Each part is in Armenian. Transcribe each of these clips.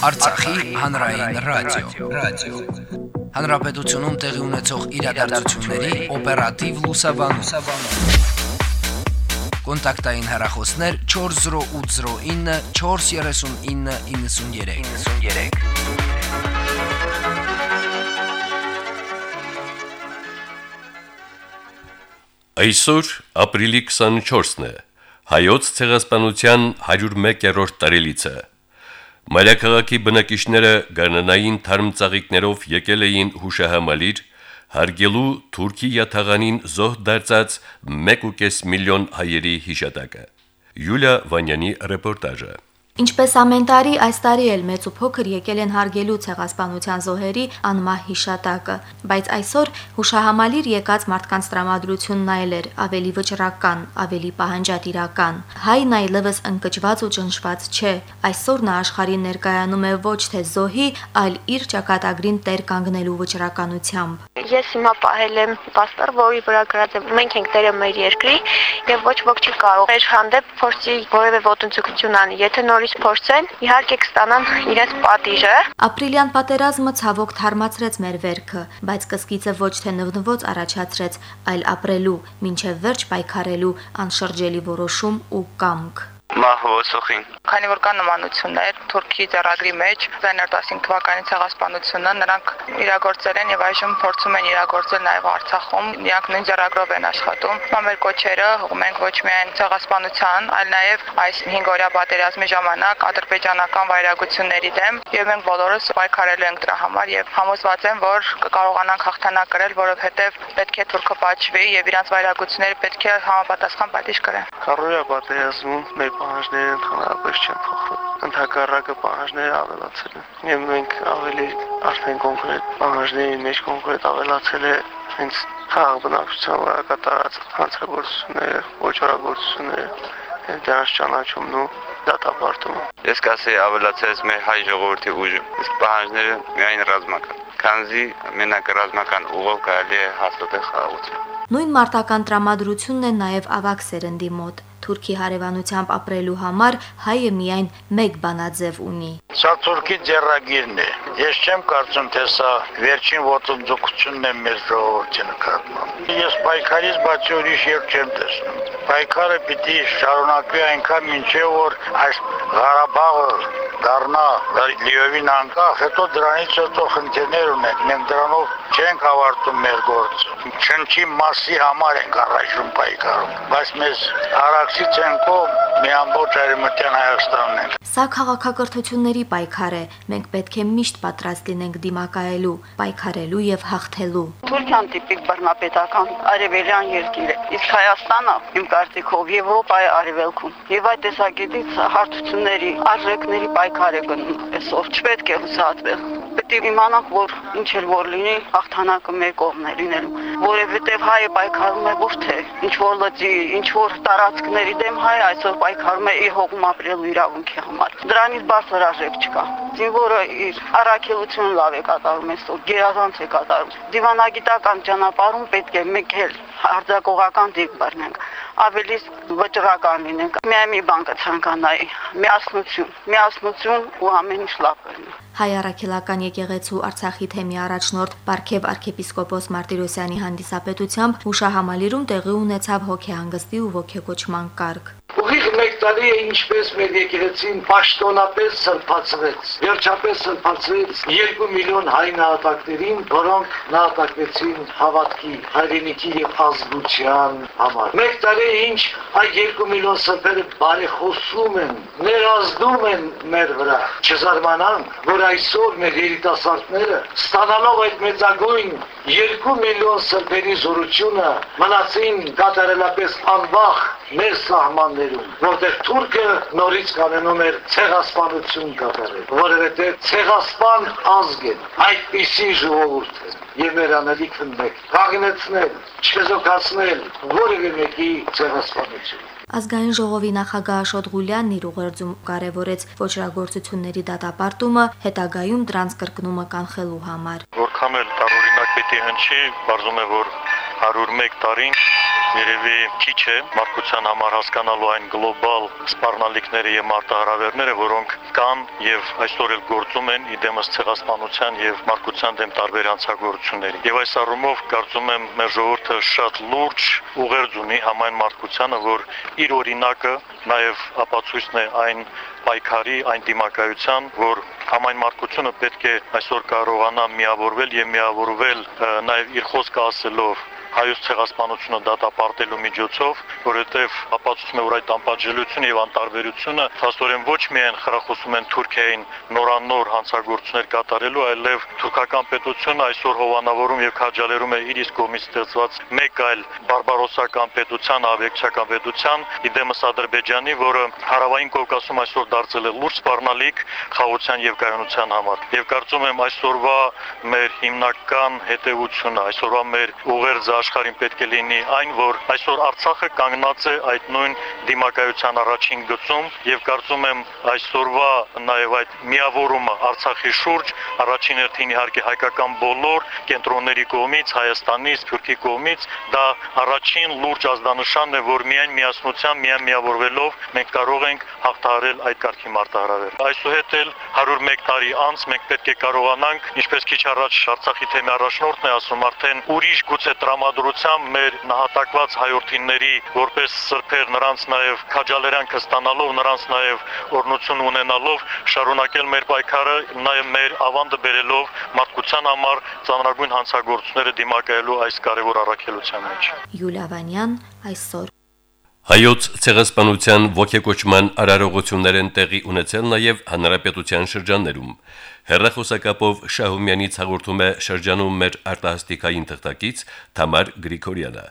Արցախի հանրային ռադիո, ռադիո։ Հանրապետությունում տեղի ունեցող իրադարձությունների օպերատիվ լուսաբանում։ Կոնտակտային հեռախոսներ 40809 43993։ 93 Այսօր ապրիլի 24-ն է։ Հայոց ցեղասպանության 101-րդ տարելիցը։ Մայրաքաղաքի բնակիչները գարնանային թարմծաղիկներով եկել էին հուշահամալիր հարգելու Թուրքի յաթաղանին զոհ դարձած 1.5 միլիոն հայերի հիշատակը։ Յուլիա Վանյանի ռեպորտաժը։ Ինչպես ամեն տարի, այս տարի էլ մեծ ու փոքր եկել են հարգելու ցեղասպանության զոհերի անմահ հիշատակը, բայց այսօր հուշահամալիր եկած մարդկանց տրամադրությունն այլ էր, ավելի վճռական, ավելի պահանջատիրական։ Հայն այլևս ընկճված ու ճնշված չէ։ Այսօր նա աշխարհին ներկայանում է ոչ թե զոհի, այլ իր ճակատագրին տեր կանգնելու վճռականությամբ։ Ես հիմա պահել եմ պաստոր, որի վրա գրած է մենք ենք տերը մեր երկրի եւ ոչ ոք չի կարող մեր հանդեպ փորձի որևէ ոտնձգություն անի։ Եթե նորից փորձեն, իհարկե կստանան իրենց պատիժը։ Ապրիլյան պատերազմը ցավոք թարմացրեց մեր վերքը, բայց կսկիցը ոչ թե նվնվոց առաջացրեց, այլ ապրելու, ինչև վերջ պայքարելու անշրջելի որոշում ու կամք մահվոսոխին։ Քանի որ կան նմանություններ Թուրքի ծառագրի մեջ 1915 թվականի ցեղասպանությունը նրանք իրագործել են եւ այժմ փորձում են իրագործել նաեւ Արցախում։ Նրանք նույն ծառագրով են աշխատում։ Հիմա մեր կոչերը հողմենք ոչ միայն ցեղասպանության, այլ նաեւ այս 5 օրյա պատերազմի ժամանակ ադրբեջանական վայրագությունների դեմ եւ մենք բոլորս պայքարելու ենք դրա համար եւ համոզված եմ, որ կկարողանանք հաղթանակ կրել, որովհետեւ պետք է թուրքը պատժվի եւ իրանց վայրագությունները պետք է համապատասխան պատիժ կրեն։ Կարոյա պատերազմում մեր պահանջները ընդհանրապես չեն փոխվել։ Ընդհակառակը պահանջները ավելացել են։ Եվ մենք ավելի արդեն կոնկրետ պահանջների մեջ կոնկրետ ավելացել է հենց խաղ բնակչության վրա կատարած հանցագործությունները, ոչորագործությունները, դրանց ճանաչումն ու դատապարտումը։ Ես կասեի ավելացած մեր հայ ժողովրդի ուժը, իսկ պահանջները միայն ռազմական։ Քանզի մենակ ռազմական ուղով կարելի է հաստատել խաղաղություն։ Նույն մարտական տրամադրությունն է նաև ավակ սերնդի մոտ թուրքի հարևանությամբ ապրելու համար հայը միայն մեկ բանաձև ունի։ Սա թուրքի ձեռագիրն է։ Ես չեմ կարծում, թե սա վերջին ոտնձգությունն է մեր ժողովրդի նկատմամբ։ Ես պայքարից բացի ուրիշ երբ չեմ տեսնում։ Պայքարը պիտի շարունակվի այնքան մինչև որ այս Ղարաբաղը դառնա լիովին անկախ, հետո դրանից հետո խնդիրներ ունենք։ Մենք դրանով չենք ավարտում մեր գործը։ Չնչի մասի համար ենք առաջում պայքարում, բայց մեզ արաքսից են կողմ մի ամբողջ արևմտյան Հայաստանն ենք։ Սա քաղաքակրթությունների պայքար է։ Մենք պետք է միշտ պատրաստ լինենք դիմակայելու, պայքարելու եւ հաղթելու։ Թուրքիան տիպիկ բռնապետական արևելյան երկիր է, իսկ Հայաստանը իմ կարծիքով Եվրոպայի արևելքում։ Եվ այդ տեսակետից հարթությունների, արժեքների պայքար է գնում այսօր։ Չպետք է հուսահատվել պետք է իմանանք, որ ինչ էլ որ լինի, հաղթանակը մեր կողմն է լինելու, որովհետև հայը պայքարում է ոչ թե ինչ որ լծի, ինչ որ տարածքների դեմ հայը այսօր պայքարում է իր հողում ապրելու իրավունքի համար։ Դրանից բարձր արժեք չկա։ Զինվորը իր առաքելությունը լավ է կատարում այսօր, գերազանց է կատարում։ Դիվանագիտական ճանապարհում պետք է մեկ էլ արձակողական դիպ բռնենք ավելի վճռական լինենք միայն մի բան կցանկանայի միասնություն միասնություն ու ամեն ինչ լավ կլինի Հայ առաքելական եկեղեցու Արցախի թեմի առաջնորդ Պարքև arczepiskopos Մարտիրոսյանի հանդիսապետությամբ հուշահամալիրում տեղի ունեցավ հոգեհանգստի ու ոգեկոչման կարգ Ուղիղ մեկ տարի է ինչպես մեր եկեղեցին պաշտոնապես սրբացրեց։ Վերջապես սրբացրեց 2 միլիոն հայ նահատակներին, որոնք նահատակվեցին հավատքի, հայրենիքի եւ ազգության համար։ Մեկ տարի է ինչ այդ 2 միլիոն սրբերը բարեխոսում են, ներազդում են մեր վրա։ Չզարմանանք, որ այսօր մեր երիտասարդները ստանալով այդ մեծագույն 2 միլիոն սրբերի զորությունը մնացին կատարելապես անվախ մեր սահմաններում, որտեղ թուրքը նորից կանենում էր ցեղասպանություն կատարել, որովհետև ցեղասպան ազգ են, այդպիսի ժողովուրդ են եւ մեր անելիքն մեկ կանգնեցնել, չեզոքացնել որևէ մեկի ցեղասպանություն։ Ազգային ժողովի նախագահ Աշոտ Ղուլյանն իր ուղերձում կարևորեց ոչրագործությունների դատապարտումը, հետագայում դրանց կրկնումը կանխելու համար։ Որքան էլ տարօրինակ պիտի հնչի, բարձում է որ 101 տարին երևի քիչ է մարդկության համար հասկանալու այն գլոբալ սպառնալիքները եւ մարտահրավերները, որոնք կան եւ այսօր էլ գործում են իդեմս ցեղասպանության եւ մարդկության դեմ տարբեր հանցագործությունների։ Եվ այս առումով կարծում եմ մեր ժողովուրդը շատ լուրջ ուղերձ ունի համայն մարդկությանը, որ իր օրինակը նաեւ ապացույցն է այն պայքարի, այն դիմակայության, որ համայն մարդկությունը պետք է այսօր կարողանա միավորվել եւ միավորվել նաեւ իր խոսքը ասելով հայոց ցեղասպանությունը դատապարտելու միջոցով, որովհետև ապացուցում է, որ այդ անպատժելիությունը եւ անտարբերությունը փաստորեն ոչ միայն խրախուսում են Թուրքիային նորանոր հանցագործություններ կատարելու, այլև թուրքական պետությունը այսօր հովանավորում եւ քաջալերում է իր իսկ կողմից ստեղծված մեկ այլ բարբարոսական պետության, ավեկչական պետության, իդեմս Ադրբեջանի, որը հարավային Կովկասում այսօր դարձել է լուրջ սպառնալիք խաղաղության եւ կայունության համար։ Եվ կարծում եմ այսօրվա մեր հիմնական հետևությունը, այսօրվա մեր ուղերձը աշխարհին պետք է լինի այն, որ այսօր Արցախը կանգնած է այդ նույն դիմակայության առաջին գծում եւ կարծում եմ այսօրվա նաեւ այդ միավորումը Արցախի շուրջ առաջին հերթին իհարկե հայկական բոլոր կենտրոնների կողմից, Հայաստանից, Թուրքի կողմից դա առաջին լուրջ ազդանշանն է, որ միայն միասնությամբ, միայն միավորվելով մենք կարող ենք հաղթահարել այդ կարգի մարտահրավեր։ Այսուհետ էլ 101 տարի անց մենք պետք է կարողանանք, ինչպես քիչ առաջ Արցախի թեմի առաջնորդն է ասում, արդեն ուրիշ գուցե տրամա տրամադրությամբ մեր նահատակված հայրենիների որպես սրբեր նրանց նաև քաջալերանքը ստանալով նրանց նաև օրնություն ունենալով շարունակել մեր պայքարը նաև մեր ավանդը բերելով մարդկության համար ծանրագույն հանցագործությունները դիմակայելու այս կարևոր առաքելության մեջ Յուլիա Վանյան այսօր Հայոց ցեղասպանության ողեկոչման արարողություններ են տեղի ունեցել նաև հանրապետության շրջաններում։ Հերրախոսակապով Շահումյանից հաղորդում է շրջանում մեր արտահասթիկային թղթակից Թամար Գրիգորյանը։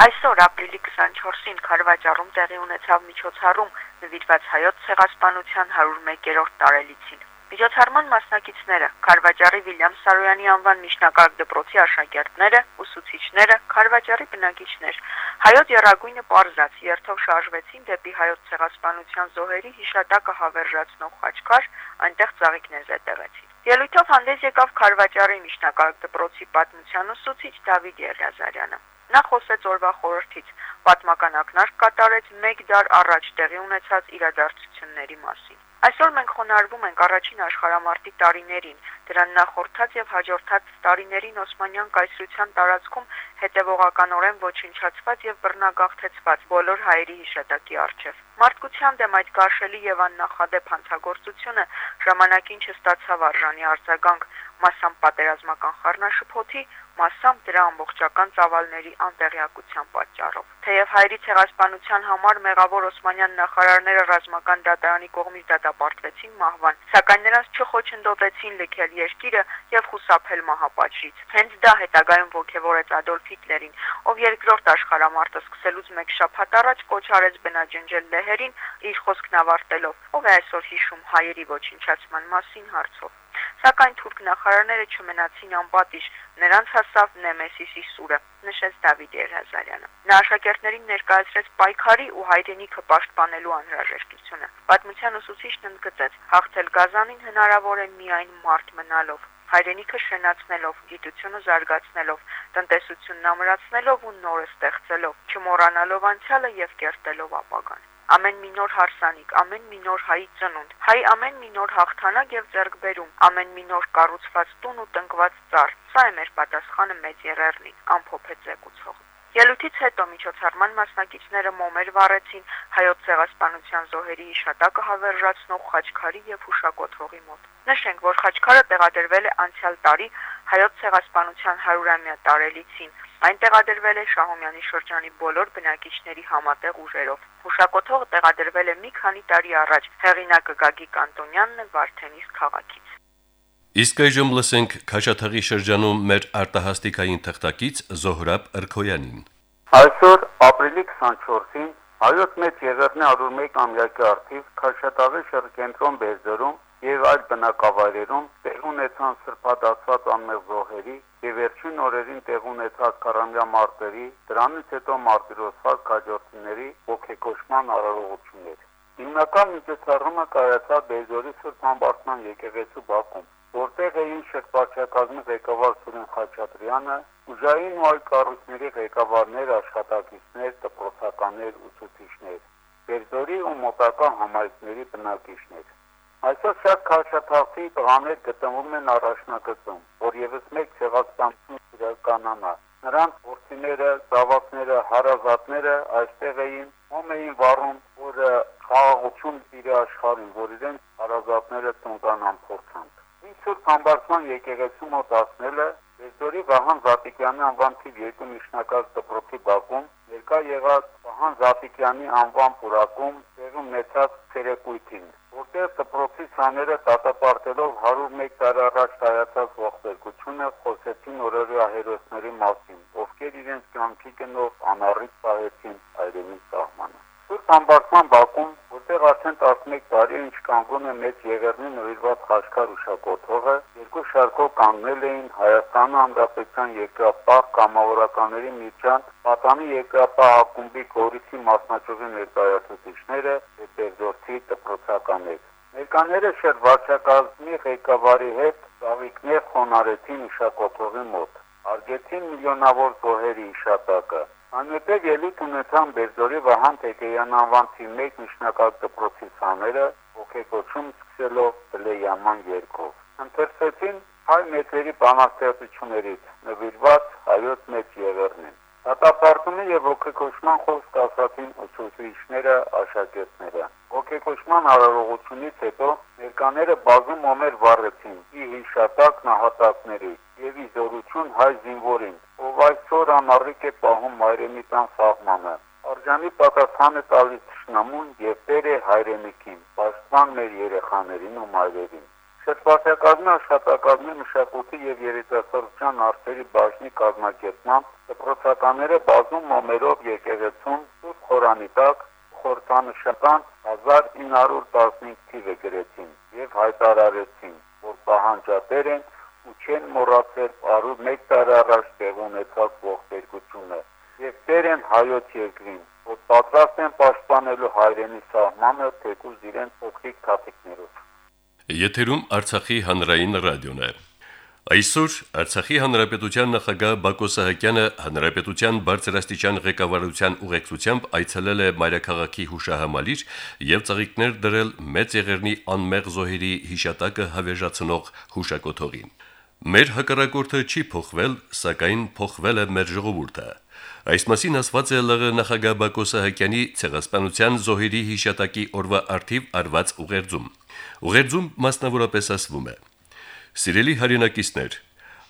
Այսօր ապրիլի 24-ին Խարվաճառում տեղի ունեցավ միջոցառում նվիրված հայոց ցեղասպանության 101-րդ տարելիցին։ Միջոցառման մասնակիցները Խարվաճառի Վիլյամ Սարոյանի անվան միջնակարգ դպրոցի աշակերտները, ուսուցիչները, Խարվաճառի բնակիչներ հայոց երագույնը པարզած երթով շարժվեցին դեպի հայոց ցեղասպանության զոհերի հիշատակը հավերժացնող խաչքար, այնտեղ ծաղիկներ զետեղեցին։ Ելույթով հանդես եկավ Խարվաճառի միջնակարգ դպրոցի պատմության ուսուցիչ Դավիթ Եղիազարյանը։ Նա խոսեց օրվա խորհրդից, պատմական ակնարկ կատարեց 1 դար առաջ տեղի ունեցած իրադարձությունների մասին։ Այսօր մենք խոնարհվում ենք առաջին աշխարհամարտի տարիներին, դրան նախորդած եւ հաջորդած տարիներին Օսմանյան կայսրության տարածքում հետևողականորեն ոչնչացված եւ բռնագաղթեցված բոլոր հայերի հիշատակի արժեվ։ Մարդկության դեմ այդ գարշելի եւ աննախադեպ հանցագործությունը ժամանակին չստացավ արժանի արձագանք, մասամբ պատերազմական խառնաշփոթի, մասամբ դրա ամբողջական ծավալների անտեղյակության պատճառով։ Թեև հայերի ցեղասպանության համար մեղավոր Օսմանյան նախարարները ռազմական դատարանի կողմից դատապարտվեցին մահվան, սակայն նրանց չխոչընդոտեցին լքել երկիրը եւ խուսափել մահապատժից։ Հենց դա հետագայում ողջևորեց Ադոլֆ Հիտլերին, ով երկրորդ աշխարհամարտը սկսելուց մեկ շաբաթ առաջ կոչ արեց բնաջնջել լեհերին իր խոսքն ավարտելով, ով է այսօր հիշում հայերի ոչնչացման մասին հարցով սակայն թուրք նախարարները չմնացին անպատիժ, նրանց հասավ Նեմեսիսի սուրը, նշեց Դավիթ Երազարյանը։ Նա աշակերտներին ներկայացրեց պայքարի ու հայրենիքը պաշտպանելու անհրաժեշտությունը։ Պատմության ուսուցիչն ընդգծեց. հաղթել Գազանին հնարավոր է միայն մարդ մնալով հայրենիքը շենացնելով, գիտությունը զարգացնելով, տնտեսությունն ամրացնելով ու նորը ստեղծելով, չմոռանալով անցյալը եւ կերտելով ապագան ամեն մի նոր հարսանիք, ամեն մի նոր հայի ծնունդ, հայ ամեն մի նոր հաղթանակ եւ ձեռքբերում, ամեն մի նոր կառուցված տուն ու տնկված ծառ։ Սա է մեր պատասխանը մեծ երերնին, ամփոփեց զեկուցող։ Ելույթից հետո միջոցառման մասնակիցները մոմեր վառեցին հայոց ցեղասպանության զոհերի հիշատակը հավերժացնող խաչքարի եւ հուշակոթողի մոտ։ Նշենք, որ խաչքարը տեղադրվել է անցյալ տարի հայոց ցեղասպանության 100-ամյա տարելիցին։ Այն տեղադրվել է Շահումյանի շրջանի բոլոր բնակիչների համատեղ ուժերով։ Հուշակոթողը տեղադրվել է մի քանի տարի առաջ։ Հեղինակը Գագիկ Անտոնյանն է Վարդենիս քաղաքից։ Իսկ այժմ լսենք Քաշաթաղի շրջանում մեր արտահաստիկային թղթակից Զոհրաբ Ըրքոյանին։ Այսօր ապրիլի 24-ին հայոց մեծ Եղեռնի 101 ամյակի արդիվ Քաշաթաղի շրջենտրոն Բերձորում եւ այլ բնակավայրերում տեղ ունեցան սրբադասված անմեղ զոհերի եւ վերջին օրերին տեղ ունեցած քարամյա մարտերի, դրանից հետո մարտիրոսված կաջորդիների ողեկոչման արարողություններ։ Հիմնական միջոցառումը կայացավ Բեզորի Սուրբ Համբարձման եկեղեցու բակում, որտեղ էին շրջակազմի ղեկավար Սուրեն Խաչատրյանը, ուժային ու այլ կառույցների ղեկավարներ, աշխատակիցներ, դպրոցականներ, ուսուցիչներ, Բերձորի ու մոտակա համայնքների բնակիչներ։ Այսօր շատ քաշաթաղի տղաներ գտնվում են առաջնագծում, որ եւս մեկ ցեղասպանություն իրականանա։ Նրանց ворցիները, զավակները, հարազատները այստեղ էին, ում էին վառում, որ խաղաղություն իր աշխարհին, որ իրենց հարազատները ցնկանան փորձանք։ Ինչ սուրբ համբարձման եկեղեցու մոտ ասնելը Երդորի Վահան Զապիկյանի անվան թիվ 2 միջնակարգ դպրոցի բակում ներկա եղած Վահան Զապիկյանի անվան պուրակում տեղի ունեցած ցերեկույթին որտեղ դպրոցի ցաները դատապարտելով 101 տարի առաջ կայացած ողբերգությունը խոսեցին օրերյա հերոսների մասին, ովքեր իրենց կյանքի գնով անառիկ պահեցին այրենի սահմանը։ Սուրբ ամբարձման բակում, որտեղ արդեն 11 տարի ինչ կանգուն է մեծ Եղեռնի նվիրված խաչքար ուշակոթողը, երկու շարքով կանգնել էին Հայաստան Հանրապետության երկրապահ կամավորականների միջան Պատանի երկրապահ ակումբի Գորիսի մասնաճյուղի ներկայացուցիչները եւ Բերձորցի դպրոցականներ։ Ներկաները շեր վարչակազմի ղեկավարի հետ ծաղիկներ խոնարեցին իշակոթողի մոտ։ Արգեցին միլիոնավոր զոհերի իշատակը։ Այնուհետև ելույթ ունեցան Բերձորի Վահան Տեկեյան անվան 1 միջնակարգ դպրոցի ցաները, ողեկոչում սկսելով բլեյաման երկով։ Ընթերցեցին հայ մեծերի բանաստեղծություններից նվիրված հայոց մեծ եղերնին։ Դատապարտումի եւ ողեկոչման խոսք ասացին ուսուցիչները, աշակերտները։ Ողեկոչման արարողությունից հետո ներկաները բազում օմեր վառեցին՝ ի հիշատակ նահատակների եւ ի զորություն հայ զինվորին, ով այսօր անառիկ է պահում հայրենի տան սահմանը։ Արժանի պատասխանը տալիս ճշնամուն եւ Տեր է հայրենիքին, պաշտպան մեր երեխաներին ու մայրերին։ Շրջապատակազմի աշխատակազմի մշակույթի եւ երիտասարդության արտերի բաժնի կազմակերպմամբ դպրոցականները բազում մոմերով եկեղեցում Սուրբ Խորանի տակ խորհրդանշական 1915 թիվը գրեցին եւ հայտարարեցին, որ պահանջատեր են ու չեն մոռացել արու 1 տարի առաջ տեղ ունեցած ողբերգությունը եւ Տեր են հայոց երկրին, որ պատրաստ են պաշտպանելու հայրենի սահմանը թեկուզ իրենց փոքրիկ թաթիկներով։ Եթերում Արցախի հանրային ռադիոն է։ Այսօր Արցախի հանրապետության նախագահ Բակո Սահակյանը հանրապետության բարձրաստիճան ղեկավարության ուղեկցությամբ այցելել է Մայրաքաղաքի հուշահամալիր եւ ծաղիկներ դրել մեծ եղերնի անմեղ զոհերի հիշատակը հավերժացնող հուշակոթողին։ Մեր հակառակորդը չի փոխվել, սակայն փոխվել է մեր ժողովուրդը։ Այս մասին ասված է ԼՂ նախագահ Բակո Սահակյանի ցեղասպանության զոհերի հիշատակի օրվա արդիվ արված ուղերձում։ Ուղերձում մասնավորապես ասվում է. Սիրելի հայրենակիցներ,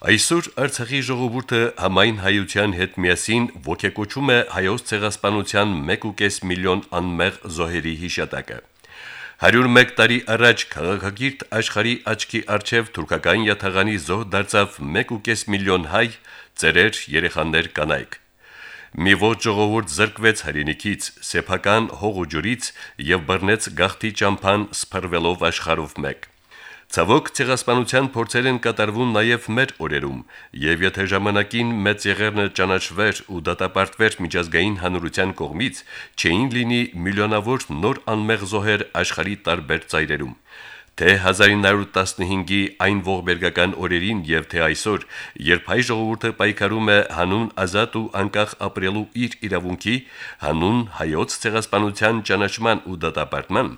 Այսօր Արցախի ժողովուրդը համայն հայության հետ միասին ողեկոչում է հայոց ցեղասպանության 1.5 միլիոն անմեղ զոհերի հիշատակը։ 101 տարի առաջ քաղաքագիրտ աշխարի աչքի արչև թուրքական յաթաղանի զոհ դարձավ 1.5 միլիոն հայ, ծերեր, երեխաներ, կանայք։ Մի ոչ ժողովուրդ զրկվեց հայրենիքից, սեփական հող ու ջուրից եւ բռնեց գախտի ճամփան սփռվելով աշխարհով մեկ։ Ցավոք ցեղասպանության փորձեր են կատարվում նաև մեր օրերում, եւ եթե ժամանակին մեծ եղերնը ճանաչվեր ու դատապարտվեր միջազգային հանրության կողմից, չէին լինի միլիոնավոր նոր անմեղ զոհեր աշխարի տարբեր ծայրերում թե 1915-ի այն ողբերգական օրերին եւ թե այսօր, երբ հայ ժողովուրդը պայքարում է հանուն ազատ ու անկախ ապրելու իր իրավունքի, հանուն հայոց ցեղասպանության ճանաչման ու դատապարտման,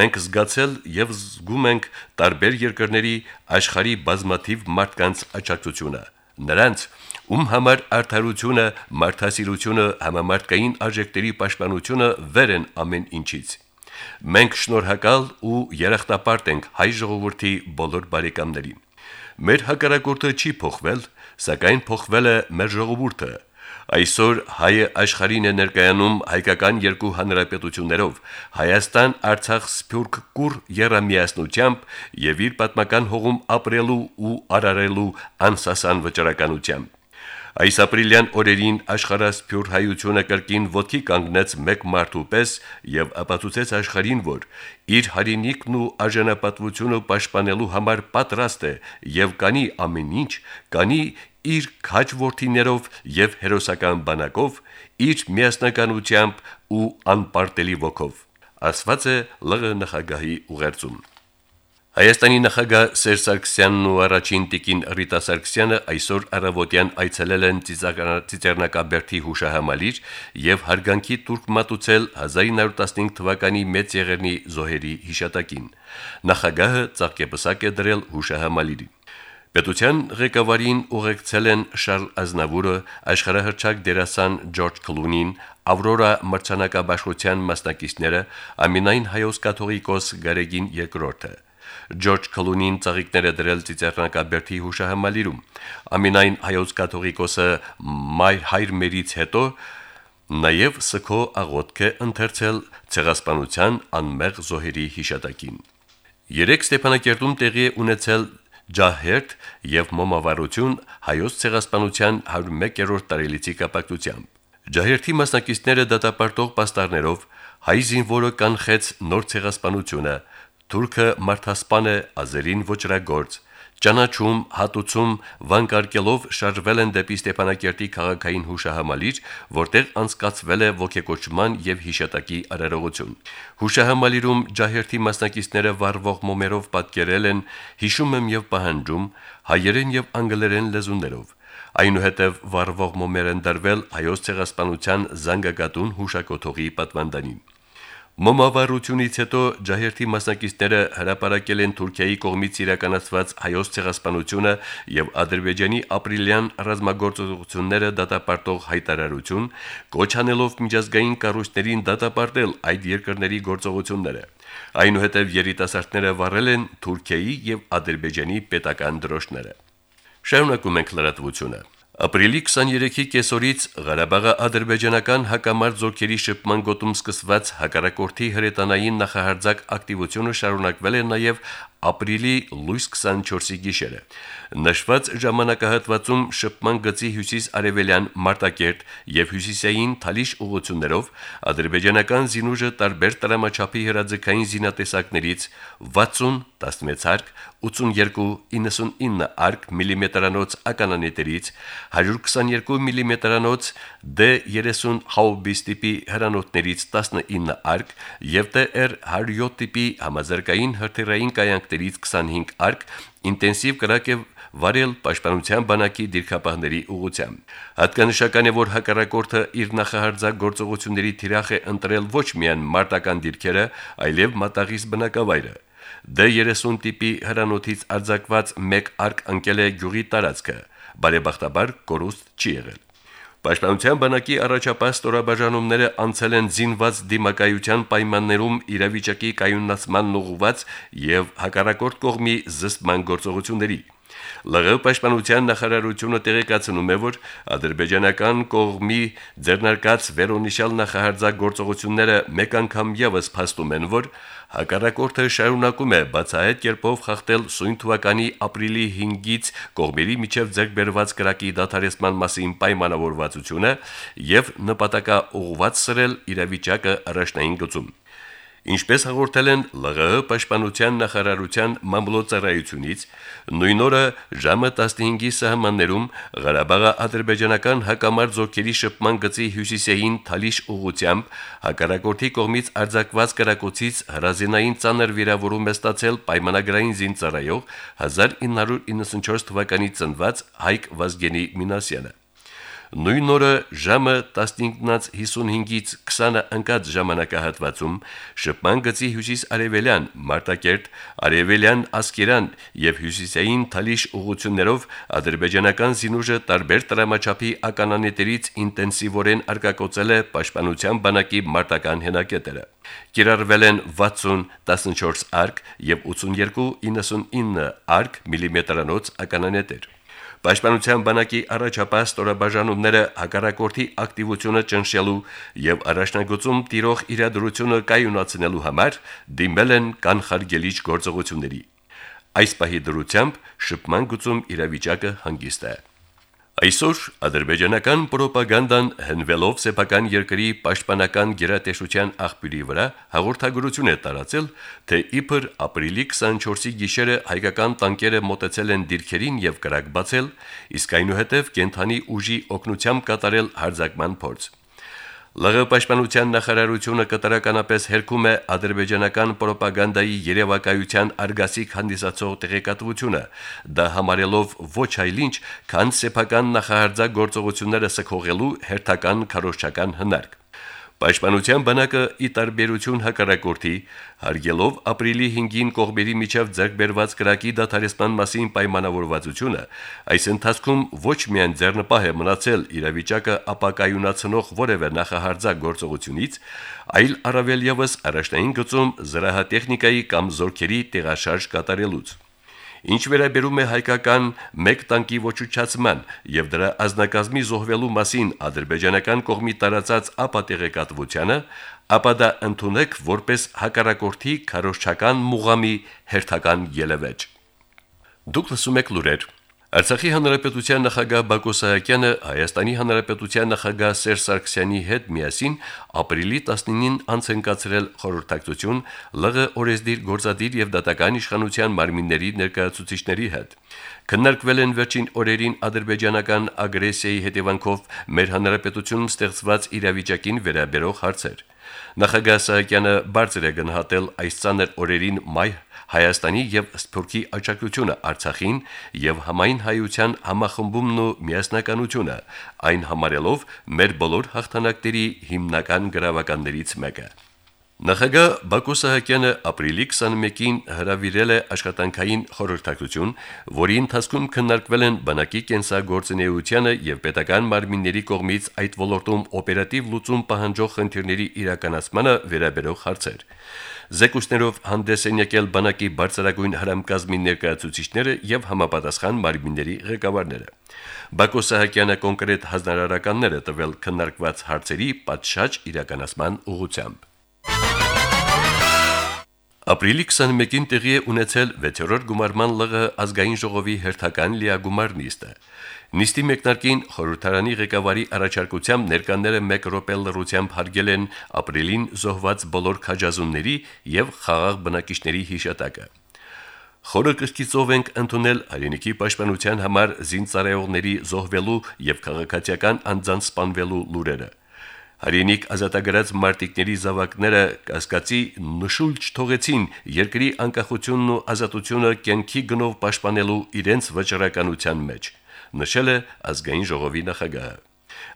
մենք զգացել եւ զգում ենք տարբեր երկրների աշխարի բազմաթիվ մարդկանց աճակցությունը։ Նրանց ում համար արդարությունը, մարդասիրությունը, համամարտկային արժեքների պաշտպանությունը վեր են ամեն ինչից։ Մենք շնորհակալ ու երախտապարտ ենք հայ ժողովրդի բոլոր բարեկամներին։ Մեր հակառակորդը չի փոխվել, սակայն փոխվել է մեր ժողովուրդը։ Այսօր հայը աշխարհին է ներկայանում հայկական երկու հանրապետություններով՝ Հայաստան, Արցախ, Սփյուռք, Կուր երամիասնությամբ եւ իր պատմական հողում ապրելու ու արարելու անսասան վճռականությամբ։ Այս ապրիլյան օրերին աշխարհասփյուր հայությունը կրկին ոտքի կանգնեց մեկ մարդու պես եւ ապացուցեց աշխարհին, որ իր հայրենիքն ու արժանապատվությունը պաշտպանելու համար պատրաստ է եւ կանի ամեն ինչ, կանի իր քաջ ворթիներով եւ հերոսական բանակով, իր միասնականությամբ ու անպարտելի ոգով։ Ասված է ԼՂ նախագահի ուղերձում։ Հայաստանի նախագահ Սերժ Սարգսյանն ու առաջին տիկին Ռիտա Սարգսյանը այսօր առավոտյան այցելել են Ծիծեռնակաբերդի հուշահամալիր եւ հարգանքի տուրք մատուցել 1915 թվականի մեծ եղերնի զոհերի հիշատակին։ Նախագահը ցաղկեպսակ է դրել հուշահամալիրին։ Պետության ղեկավարին ուղեկցել են Շարլ Ազնավուրը, աշխարհահռչակ դերասան Ջորջ Քլունին, Ավրորա մրցանակաբաշխության մասնակիցները, ամենայն հայոց կաթողիկոս Գարեգին II-ը, Ջորջ Քլունին ծաղիկներ է դրել Ծիծեռնակաբերդի հուշահամալիրում։ Ամինայն հայոց կաթողիկոսը մայր հայրմերից հետո նաև սքո աղոթք է ընթերցել ցեղասպանության անմեղ զոհերի հիշատակին։ Երեք Ստեփանակերտում տեղի է ունեցել ջահերտ եւ մոմավառություն հայոց ցեղասպանության 101-րդ տարելիցի կապակցությամբ։ Ջահերթի մասնակիցները դատապարտող պաստառներով հայ զինվորը կանխեց նոր ցեղասպանությունը, թուրքը մարդասպան է, ազերին ոչրագործ, ճանաչում, հատուցում, վանկարկելով շարժվել են դեպի Ստեփանակերտի քաղաքային հուշահամալիր, որտեղ անցկացվել է ողեկոչման եւ հիշատակի արարողություն։ Հուշահամալիրում ջահերթի մասնակիցները վառվող մոմերով պատկերել են հիշում եմ եւ պահանջում հայերեն եւ անգլերեն լեզուներով։ Այնուհետև վառվող մոմեր են դրվել հայոց ցեղասպանության զանգակատուն հուշակոթողի պատվանդանին։ Մոմավառությունից հետո ջահերթի մասնակիցները հրապարակել են Թուրքիայի կողմից իրականացված հայոց ցեղասպանությունը եւ Ադրբեջանի ապրիլյան ռազմագործողությունները դատապարտող հայտարարություն, կոչանելով միջազգային կառույցներին դատապարտել այդ երկրների գործողությունները։ Այնուհետև երիտասարդները վառել են Թուրքիայի եւ Ադրբեջանի պետական դրոշները։ Շարունակում ենք լրատվությունը։ Ապրիլի 23-ի կեսօրից Ղարաբաղի ադրբեջանական հակամարտ զորքերի շփման գոտում սկսված հակարակորթի հրետանային նախահարձակ ակտիվությունը շարունակվել է նաև ապրիլի լույս 24-ի գիշերը։ Նշված ժամանակահատվածում շփման գծի հյուսիս-արևելյան Մարտակերտ եւ հյուսիսային Թալիշ ուղություններով ադրբեջանական զինուժը տարբեր տրամաչափի հրաձգային զինատեսակներից 60 16 արկ 82-99 արկ միլիմետրանոց ականանետերից 122 միլիմետրանոց D30 Haubis տիպի հրանոթներից 19 արկ եւ TR 107 տիպի համազարգային հրթիռային կայանքներից 25 արկ ինտենսիվ կրակ է վարել պաշտպանության բանակի դիրքապահների ուղությամբ։ Հատկանշական է, որ հակառակորդը իր նախահարձակ գործողությունների թիրախ է ընտրել ոչ միայն մարտական դիրքերը, այլև մատաղիս բնակավայրը։ D30 տիպի հրանոթից արձակված մեկ արկ ընկել է գյուղի տարածքը, բարեբախտաբար կորուստ չի եղել։ Պաշտպանության բանակի առաջապահ ստորաբաժանումները անցել են զինված դիմակայության պայմաններում իրավիճակի կայունացման ուղղված եւ հակառակորդ կողմի զսպման գործողությունների։ ԼՂ պաշտպանության նախարարությունը տեղեկացնում է, որ ադրբեջանական կողմի ձեռնարկած վերոնիշալ նախահարձակ գործողությունները մեկ անգամ եւս փաստում են, որ հակառակորդը շարունակում է բացահայտ կերպով խախտել սույն թվականի ապրիլի 5-ից կողմերի միջև ձեռքբերված կրակի դադարեցման մասին պայմանավորվածությունը եւ նպատակա ուղղված սրել իրավիճակը առաջնային գծում։ Ինչպես հաղորդել են ԼՂՀ պաշտպանության նախարարության մամլոյցարայությունից, նույն օրը ժամը 15-ի սահմաններում Ղարաբաղի ադրբեջանական հակամարտ զորքերի շփման գծի հյուսիսային Թալիշ ուղությամբ հակառակորդի կողմից արձակված կրակոցից հրազենային ցաներ վիրավորում է ստացել պայմանագրային զինծառայող 1994 թվականի ծնված Հայկ Վազգենի Մինասյանը։ Նույն օրը ժամը 15:55-ից 20-ը ընկած ժամանակահատվածում շփման գծի հյուսիս-արևելյան Մարտակերտ, արևելյան Ասկերան եւ հյուսիսային Թալիշ ուղություններով ադրբեջանական զինուժը տարբեր տրամաչափի ականանետերից ինտենսիվորեն արկակոծել է պաշտպանության բանակի մարտական հենակետերը։ Կիրառվել են 60 14 արկ եւ 82 99 արկ միլիմետրանոց ականանետեր։ Պաշտպանության բանակի առաջապահ ստորաբաժանումները հակառակորդի ակտիվությունը ճնշելու եւ առաջնագծում տիրող իրադրությունը կայունացնելու համար դիմել են կանխարգելիչ գործողությունների։ Այս պահի դրությամբ շփման գծում իրավիճակը հանգիստ է։ Այսօր ադրբեջանական ռոպագանդան հնվելով սեփական երկրի պաշտպանական գերատեսչության աղբյուրի վրա հաղորդագրություն է տարածել, թե իբր ապրիլի 24-ի գիշերը հայկական տանկերը մոտեցել են դիրքերին եւ կրակ բացել, իսկ այնուհետև կենթանի ուժի օկնությամբ կատարել հարձակման փորձ։ ԼՂ պաշտպանության նախարարությունը կատարականապես հերքում է ադրբեջանական ռոպագանդայի երևակայության արգասիկ հանդիսացող տեղեկատվությունը, դա համարելով ոչ այլ ինչ, քան սեփական նախահարձակ գործողությունները սքողելու հերթական քարոշչական հնարք։ Պաշտպանության բանակը ի տարբերություն հակառակորդի հարգելով ապրիլի 5-ին կողմերի միջև ձեռքբերված կրակի դադարեցման մասին պայմանավորվածությունը, այս ընթացքում ոչ միայն ձեռնպահ է մնացել իրավիճակը ապակայունացնող որևէ նախահարձակ գործողությունից, այլ առավել եւս առաջնային գծում զրահատեխնիկայի կամ զորքերի տեղաշարժ կատարելուց։ Ինչ վերաբերում է հայկական 1 տանկի ոչուչացման եւ դրա ազնագազմի զոհվելու մասին ադրբեջանական կողմի տարածած ապատեղեկատվությանը, ապա դա ընդունեք որպես հակառակորդի քարոշչական մուղամի հերթական ելևեջ։ Դուք լսում եք լուրեր Արցախի հանրապետության նախագահ Բակո Սահակյանը Հայաստանի հանրապետության նախագահ Սերժ Սարգսյանի հետ միասին ապրիլի 19-ին անցնկացրել խորհրդակցություն ԼՂ օրեսդիր գործադիր եւ դատական իշխանության մարմինների ներկայացուցիչների հետ։ Քննարկվել են վերջին օրերին ադրբեջանական ագրեսիայի հետևանքով մեր հանրապետությունում ստեղծված իրավիճակին վերաբերող հարցեր։ Նախագահ Սահակյանը բարձր է գնահատել այս ցաներ օրերին մայ Հայաստանի եւ Սփյուռքի աջակցությունը Արցախին եւ համայն հայության համախմբումն ու միասնականությունը, այն համարելով մեր բոլոր հաղթանակների հիմնական գրավականներից մեկը։ Նախագահ Բակո Սահակյանը ապրիլի 21-ին հրավիրել է աշխատանքային խորհրդակցություն, որի ընթացքում քննարկվել են բանակի կենսագործունեությանը եւ պետական մարմինների կողմից այդ ոլորտում օպերատիվ լուծում պահանջող խնդիրների իրականացմանը վերաբերող հարցեր։ Զեկույցներով հանդես են եկել բանակի բարձրագույն հրամկազմի ներկայացուցիչները եւ համապատասխան մարմինների ղեկավարները։ Բակո Սահակյանը կոնկրետ հանրարարականներ է տվել քննարկված հարցերի պատշաճ իրականացման ուղղությամբ։ Ապրիլի 21-ին տեղի է ունեցել 6-րդ գումարման ԼՂ ազգային ժողովի հերթական լիագումար նիստը։ Նիստի մեկնարկին խորհրդարանի ղեկավարի առաջարկությամբ ներկաները 1 րոպե լռությամբ հարգել են ապրիլին զոհված բոլոր քաջազունների եւ խաղաղ բնակիչների հիշատակը։ Խորը կրկիծով ենք ընդունել հայրենիքի պաշտպանության համար զինծառայողների զոհվելու եւ քաղաքացիական անձանց սպանվելու լուրերը։ Հայրենիք ազատագրած մարտիկների զավակները կասկածի նշուլ չթողեցին երկրի անկախությունն ու ազատությունը կենքի գնով պաշտպանելու իրենց վճռականության մեջ նշել է ազգային ժողովի նախագահը։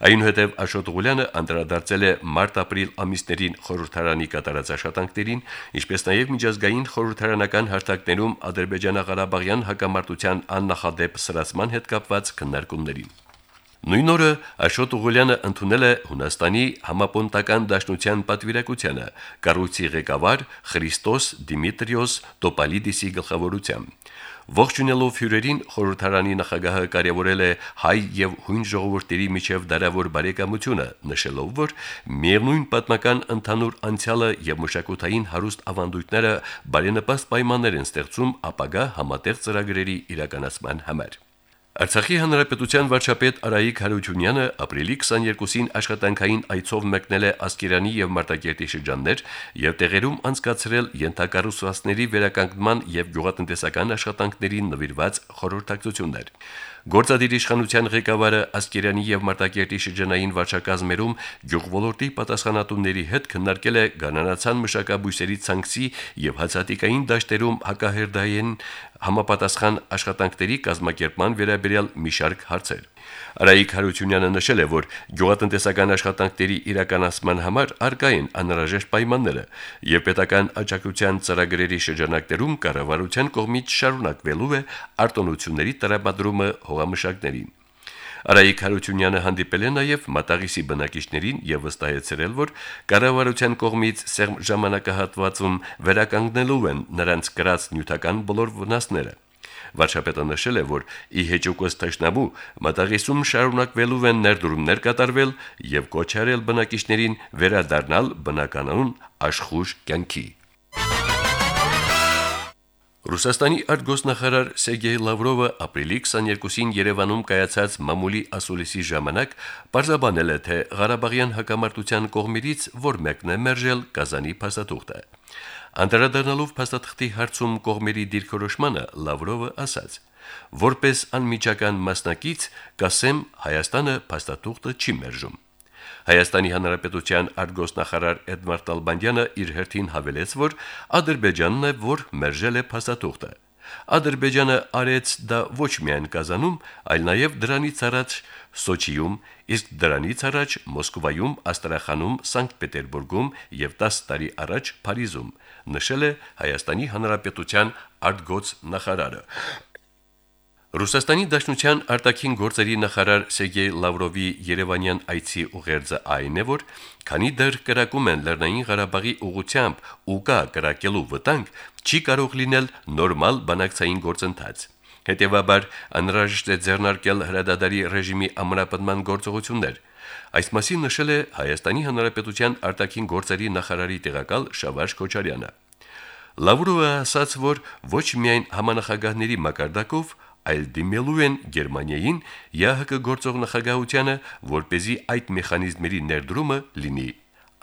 Այնուհետև Աշոտ Ղուլյանը անդրադարձել է մարտ-ապրիլ ամիսներին խորհրդարանի կատարած աշխատանքներին, ինչպես նաև միջազգային խորհրդարանական հարթակներում Ադրբեջանա-Ղարաբաղյան հակամարտության աննախադեպ սրացման հետ կապված քննարկումներին։ Նույն օրը Աշոտ Ուղուլյանը ընդունել է Հունաստանի համապոնտական դաշնության պատվիրակությանը կառույցի ղեկավար Խրիստոս Դիմիտրիոս Տոպալիդիսի գլխավորությամբ։ Ողջունելով հյուրերին խորհրդարանի նախագահը կարևորել է հայ եւ հույն ժողովուրդների միջև դարավոր բարեկամությունը, նշելով, որ միևնույն պատմական ընդհանուր անցյալը եւ մշակութային հարուստ ավանդույթները բարենպաստ պայմաններ են ստեղծում ապագա համատեղ ծրագրերի իրականացման համար։ Արցախի հանրապետության վարչապետ Արայիկ Հարությունյանը ապրիլի 22-ին աշխատանքային այցով մեկնել է Ասկերանի եւ Մարտակերտի շրջաններ եւ տեղերում անցկացրել յենթակառուցվածքների վերականգնման եւ գյուղատնտեսական աշխատանքներին նվիրված խորհրդակցություններ։ Գործադիր իշխանության ղեկավարը Ասկերյանի եւ Մարտակերտի շրջանային վարչակազմերում գյուղվոլորտի պատասխանատուների հետ քննարկել է գանանացան մշակաբույսերի ցանքսի եւ հացատիկային դաշտերում հակահերդային համապատասխան աշխատանքների կազմակերպման վերաբերյալ մի շարք հարցեր։ Արայիկ Հարությունյանը նշել է, որ գյուղատնտեսական աշխատանքների իրականացման համար արկա են անհրաժեշտ պայմանները եւ պետական աջակցության ծրագրերի շրջանակներում կառավարության կողմից շարունակվելու է արտոնությունների տրամադրումը հողամշակներին։ Արայիկ Հարությունյանը հանդիպել է նաև Մատաղիսի բնակիչներին եւ վստահեցրել, որ կառավարության կողմից սերմ ժամանակահատվածում վերականգնելու են նրանց կրած նյութական բոլոր վնասները։ Վարչապետը նշել է, որ ի հեճուկս թշնամու մտաղիսում շարունակվելու են ներդրումներ կատարվել եւ կոչ արել բնակիչներին վերադառնալ բնականոն աշխուժ կյանքի։ Ռուսաստանի արտգոսնախարար Սերգեյ Լավրովը ապրիլի 22-ին Երևանում կայացած մամուլի ասուլիսի ժամանակ բարձաբանել է, թե Ղարաբաղյան հակամարտության կողմերից որ մեկն է մերժել Կազանի փաստաթուղթը։ Անդրադառնալով փաստաթղթի հարցում կողմերի դիրքորոշմանը Լավրովը ասաց. Որպես անմիջական մասնակից կասեմ Հայաստանը փաստաթուղթը չի մերժում։ Հայաստանի Հանրապետության արտգոսնախարար Էդվարդ Ալբանդյանը իր հերթին հավելեց, որ Ադրբեջանն է, որ մերժել է փաստաթուղթը։ Ադրբեջանը արեց դա ոչ միայն Կազանում, այլ նաև դրանից առաջ Սոչիում, իսկ դրանից առաջ Մոսկվայում, Աստրախանում, Սանկտ Պետերբուրգում եւ 10 տարի առաջ Փարիզում, նշել է Հայաստանի Հանրապետության արտգոց նախարարը։ Ռուսաստանի Դաշնության արտաքին գործերի նախարար Սերգեյ Լավրովի Երևանյան այցի ուղերձը այն է, որ քանի դեռ կրակում են Լեռնային Ղարաբաղի ուղությամբ ու կա կրակելու վտանգ, չի կարող լինել նորմալ բանակցային գործընթաց։ Հետևաբար անհրաժեշտ է ձեռնարկել հրադադարի ռեժիմի ամրապնդման գործողություններ։ Այս մասին նշել է Հայաստանի Հանրապետության արտաքին գործերի նախարարի տեղակալ Շավարժ Քոչարյանը։ Լավրովը ասաց, որ ոչ միայն համանախագահների մակարդակով այլ դիմելու են Գերմանիային ՀՀԿ գործող նախագահությանը, որ เป զի այդ մեխանիզմերի ներդրումը լինի,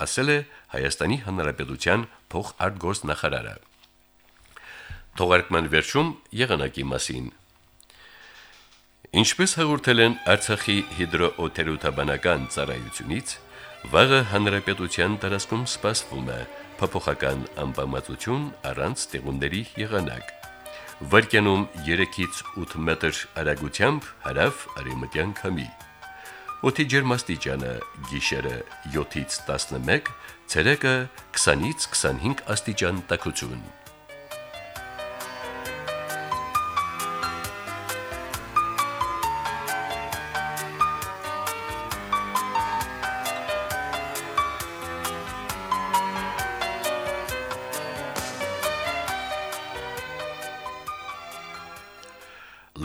ասել է Հայաստանի Հանրապետության փոխարտգործնախարարը։ Թողարկման վերջում եղանակի մասին։ Ինչպես հաղորդել են Արցախի հիդրոօթերոթաբանական ծառայությունից, վաղը հանրապետության տարածքում սպասվում է փոփոխական անբավարարություն առանց ստեղունների եղանակ վարկյանում 3-ից 8 մետր արագությամբ հարավ արևմտյան քամի։ Օդի ջերմաստիճանը՝ գիշերը 7-ից 11, ցերեկը 20-ից 25 աստիճան տաքություն։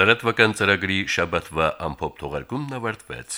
Լրատվական ծրագրի շաբաթվա ամփոփ թողարկումն ավարտվեց։